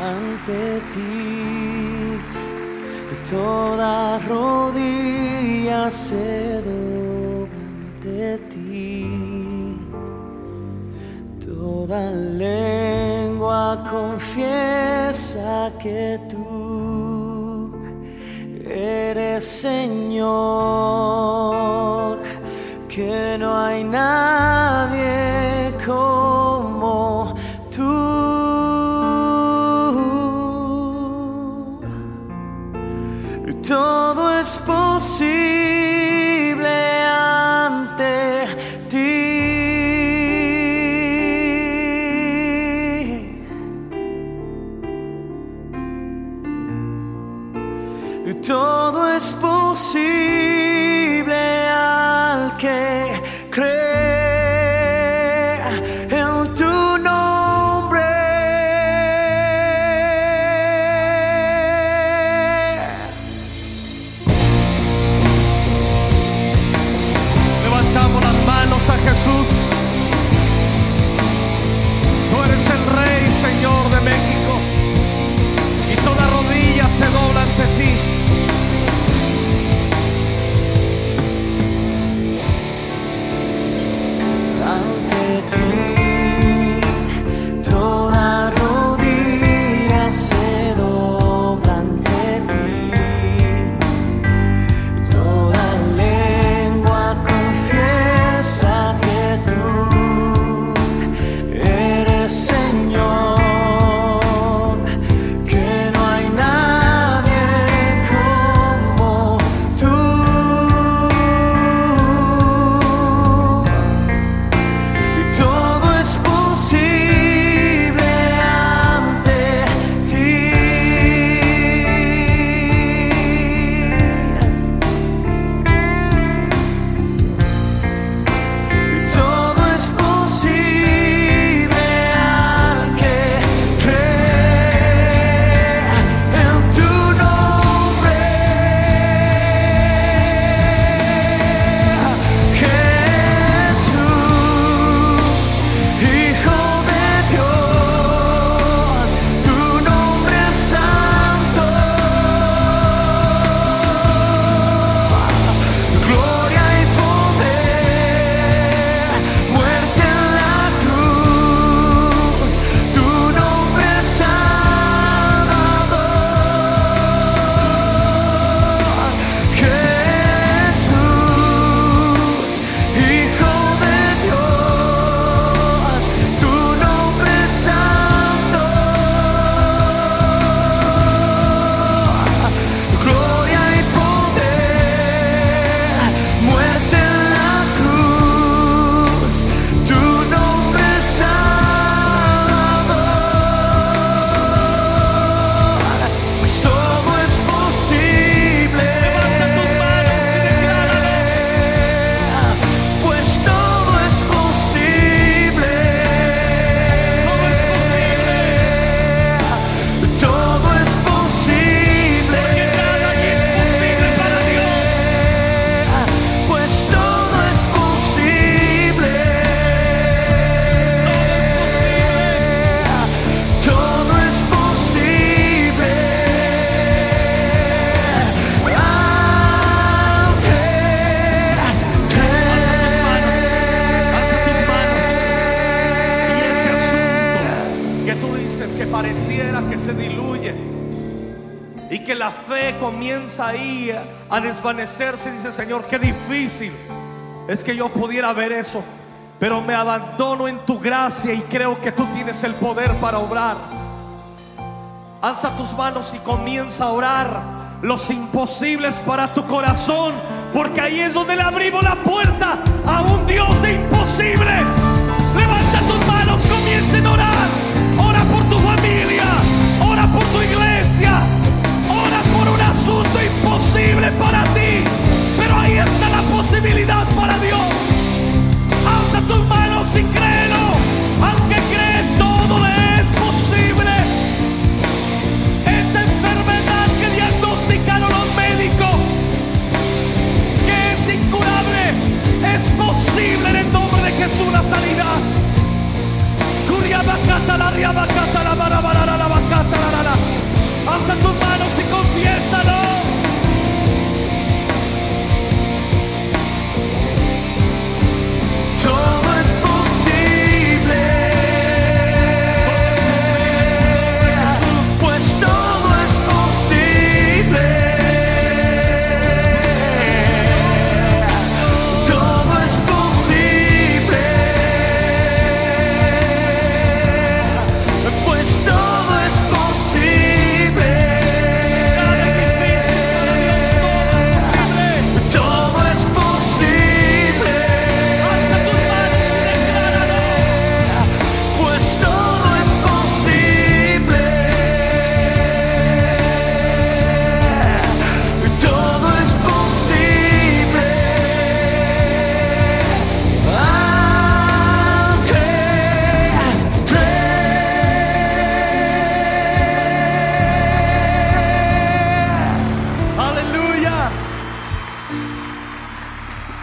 ante ti toda rodilla se dobla ante ti. Toda lengua confiesa que tú eres Señor. Todo es posible ante ti. Todo es posible al que Y que la fe comienza ahí a desvanecerse. Dice, Señor, qué difícil es que yo pudiera ver eso. Pero me abandono en tu gracia y creo que tú tienes el poder para obrar. Alza tus manos y comienza a orar los imposibles para tu corazón. Porque ahí es donde le abrimos la puerta a un